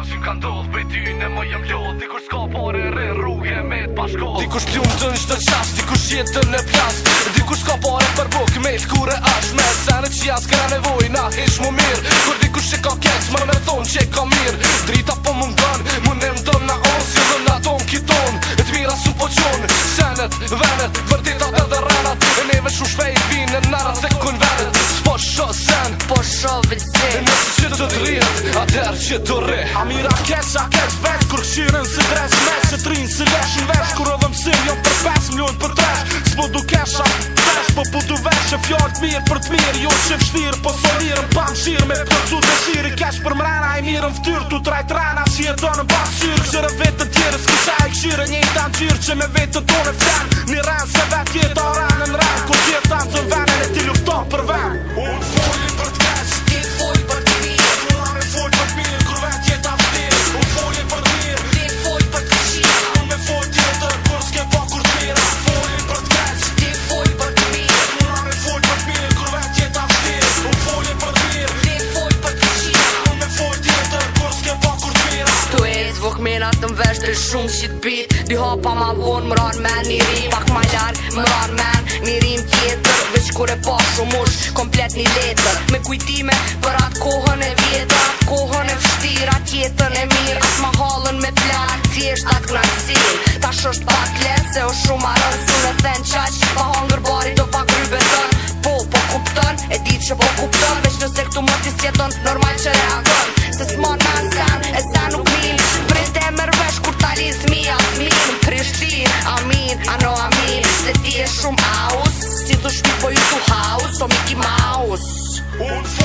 janë që kanë dollë Pe ty në më jëmë lodë Ti s'ka pare rrë rrugë e me të pashkollë Ti kur të një të qasë dikur kur të në pjasë Ti s'ka pare për bukë me të kure ashtë Me të që jasë kërë nevoj na ishë mu mirë Kur dikush që ka kecë më me thonë që ka mirë Drita po më ndonë Më na onë Si dhe na tonë kitonë E të mira su po qonë Senet, venet, vërdita me shushve i vinë Nara dhe kun verët Po shë sen Po shë vëtë E nësë që të drinët A që të re A mira kesh, a kesh vetë Kur këshirën së dresh me Që trinë si leshën vesh Kur edhe mësim jo për 5 milion për 3 s'po po du kesh a për 3 Po fjallë të mirë për të mirë Jo që fështirë, po së lirën pa shirë Me përcu të shirë i keshë për mrena E mirën fëtyrë, tu trajt rana Si e donë në basë shirë Gjërë vetë të tjerë, Skësha e këshirë Një i të në gjirë që me vetë të tonë e fjanë Një rënë se vetë jetë a rënë në rënë Kur tjerë të në të në e ti lufton për venë vetëm vesh të shumë shit bit Di hopa ma vonë më rarë men një rim Pak ma ljarë më rarë men një rim tjetër Vesh kur e pa shumë komplet një letër Me kujtime për atë kohën e vjetër Atë kohën und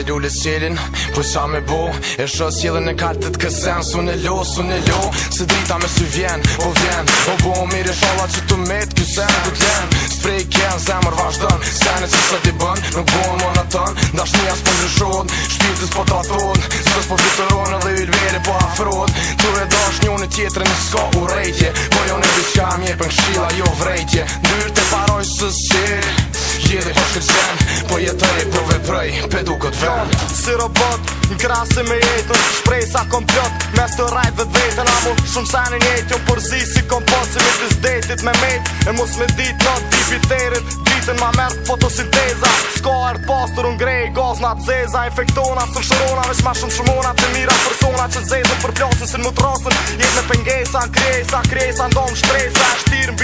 se lullet s'jelin Po qa me bo E shë s'jelin e kartët kësen Su në lo, su në lo Se drita me s'y vjen, po vjen Po bo o mirë e shola që të metë kësen Po t'jen, s'prej kjen Zemër vazhdan, sene që së t'i bën Nuk bo në monë atën Da shnija s'po në shod Shpirtës po t'atod Sës po fiteron edhe i lveri po afrod Tu e da shnjone tjetër në s'ka u rejtje Po jo në diska mjepën kshila jo vrejtje Dyrë të paroj së s'jelin Gjede po shkërsen jetoj e po veproj, pe këtë vërë Si robot, në krasi me jetë shprej sa kom pjot, mes të rajt vëtë vetën A mu shumë sa një njetë, jo përzi si kom pot Si me detit me met e mos me dit në tipi të erit Ditën ma mërë fotosinteza Sko e rëtë postur në grej, gozna të zeza Efektona së shërona, veç ma shumë shumona Të mira persona që zezën për plasën si në mutrosën Jetë me pëngesa, në krejsa, në krejsa, në domë shtrejsa Shtirë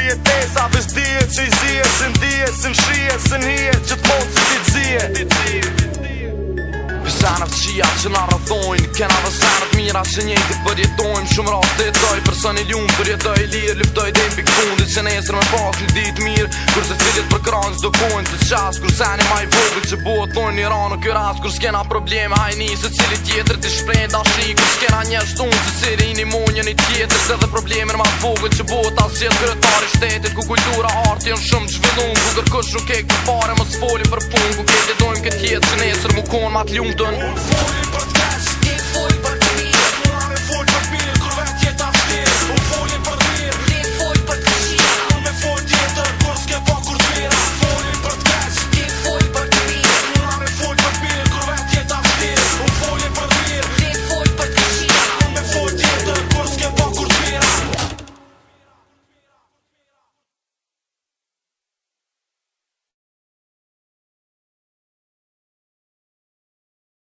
jetojnë Kena dhe sërët mira që njëti për jetojmë Shumë rast të jetoj për sën i ljumë Për jetoj i lirë, lyftoj dhe mbi këfundit Që nesër me pas një ditë mirë Kërse cilit për kranë zdo kojnë Të qasë kur sen i maj vogël që buhet lojnë Një ranë në kër asë kur s'kena probleme Hajni se cili tjetër t'i shprejnë Da shri kur s'kena një shtunë Se cilin një monjë një tjetër Se dhe probleme në maj vogël që buhet asë jetë kërëtar i shtetit Ku kultura arti jenë shumë qvillun Ku kërkësh nuk e këpare Mos s'folim për pun Ku këtë jetojmë këtë jetë që nesër më konë ma t'lumë